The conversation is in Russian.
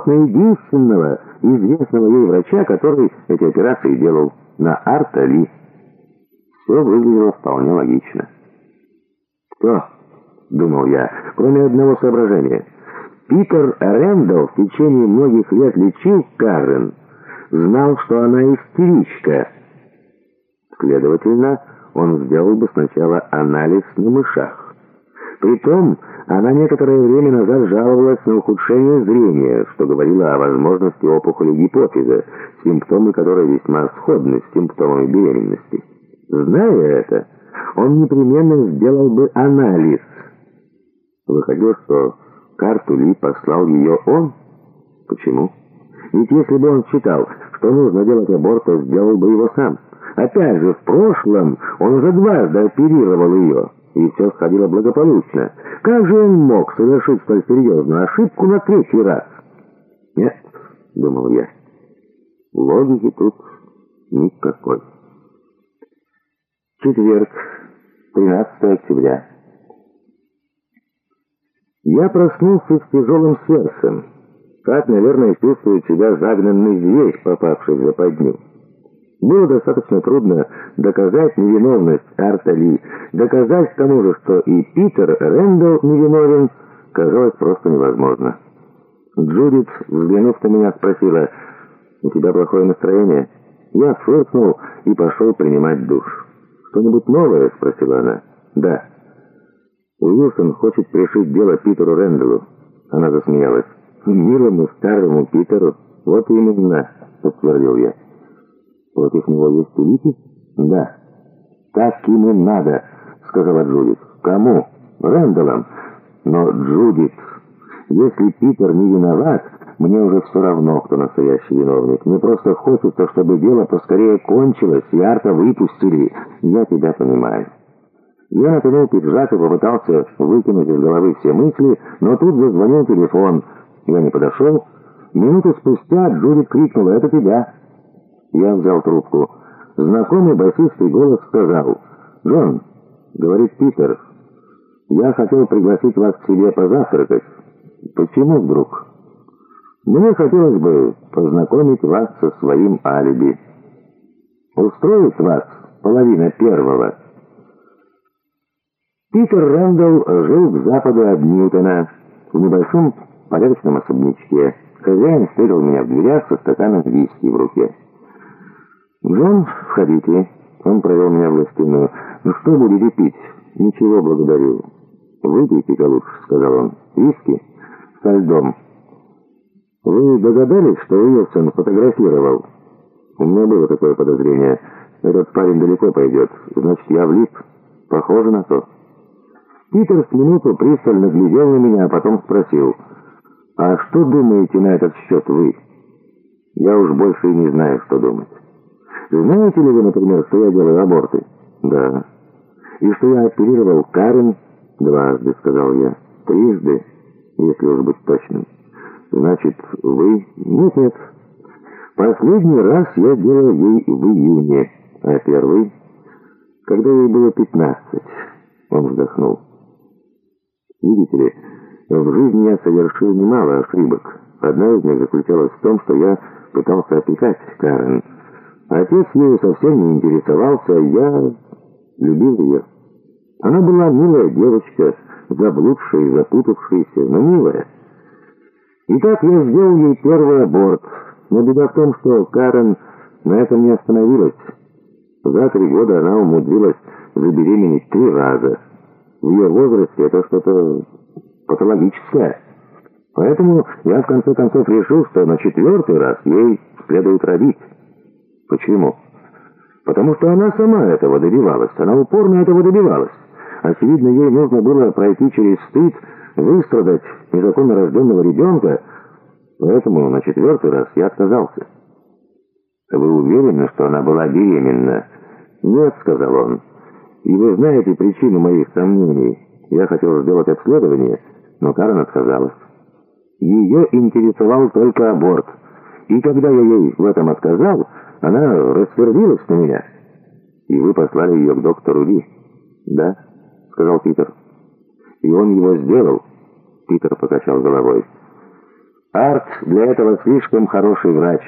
аборт на единственного известного ей врача, который эти операции делал на Арта Ли. Все выглядело вполне логично. «Кто?» — думал я, кроме одного соображения. Питер Рэндалл в течение многих лет лечил Карен, знал, что она истеричка. Следовательно, он сделал бы сначала анализ на мышах. Притом, она некоторое время назад жаловалась на ухудшение зрения, что говорило о возможности опухоли гипофиза, симптомы которой весьма сходны с симптомами беременности. Зная это, он непременно сделал бы анализ. Выходило, что карту Ли послал ее он. Почему? Ведь если бы он считал, что нужно делать аборт, то сделал бы его сам. Опять же, в прошлом он уже дважды оперировал ее, и все сходило благополучно. Как же он мог совершить столь серьезную ошибку на третий раз? Нет, думал я, логики тут никакой. Четверг, 13 октября. Я проснулся с тяжелым сердцем. Так, наверное, чувствует себя загнанный зверь, попавший в западню. Было достаточно трудно доказать невиновность Арта Ли. Доказать тому же, что и Питер Рэндалл невиновен, казалось просто невозможно. Джудит, взглянув на меня, спросила, «У тебя плохое настроение?» Я фыркнул и пошел принимать душ. «Что-нибудь новое?» — спросила она. «Да». «Уилсон хочет пришить дело Питеру Рэндаллу». Она засмеялась. «Милому старому Питеру?» «Вот именно», — подтвердил я. «Против него есть улики?» «Да». «Так и надо», — сказала Джудит. «Кому?» «Рэндаллом». «Но, Джудит, если Питер не виноват, мне уже все равно, кто настоящий виновник. Мне просто хочется, чтобы дело поскорее кончилось, и Арта выпустили. Я тебя понимаю». Я натянул пиджак и попытался выкинуть из головы все мысли, но тут зазвонил телефон. Я не подошел. Минуту спустя Джудит крикнула «Это тебя!». Я взял трубку. Знакомый басистый голос сказал «Джон», — говорит Питер, — «я хотел пригласить вас к себе позавтракать». «Почему вдруг?» «Мне хотелось бы познакомить вас со своим алиби». «Устроить вас половина первого?» Питер Рэндалл жил к западу от Ньютона, в небольшом порядочном особнячке. Хозяин встретил меня в дверях со стаканом виски в руке. «Джон, входите». Он провел меня в гостиную. «Ну что будете пить?» «Ничего, благодарю». «Выпейте-ка лучше», — сказал он. «Виски?» «Со льдом». «Вы догадались, что Уилсон фотографировал?» «У меня было такое подозрение. Этот парень далеко пойдет. Значит, я влип. Похоже на то». Питер с минуту пристально глядел на меня, а потом спросил, «А что думаете на этот счет вы?» «Я уж больше и не знаю, что думать». Знаете ли вы, например, что я делаю аборты? Да. И что я оперировал Карен дважды, сказал я. Трижды, если уж быть точным. Значит, вы... Нет, нет. Последний раз я делал ей в июне, а первый, когда ей было пятнадцать. Он вздохнул. Видите ли, в жизни я совершил немало ошибок. Одна из них заключалась в том, что я пытался опекать Карен. Отец ею совсем не интересовался, я любил ее. Она была милая девочка, заблудшая и запутавшаяся, но милая. И так я сделал ей первый аборт. Но беда в том, что Карен на этом не остановилась. За три года она умудрилась забеременеть три раза. В ее возрасте это что-то патологическое. Поэтому я в конце концов решил, что на четвертый раз ей следует родить. Почему? Потому что она сама этого добивалась. Она упорно этого добивалась. Очевидно, ей нужно было пройти через стыд, выстрадать незаконно рожденного ребенка, поэтому на четвертый раз я отказался. «Вы уверены, что она была беременна?» «Нет», — сказал он. «И вы знаете причину моих сомнений. Я хотел сделать обследование, но Карен отказалась. Ее интересовал только аборт. И когда я ей в этом отказал, она рассердилась на меня. И вы послали ее к доктору Ли. Да, сказал Питер. И он его сделал. Питер покачал головой. Арт для этого слишком хороший врач.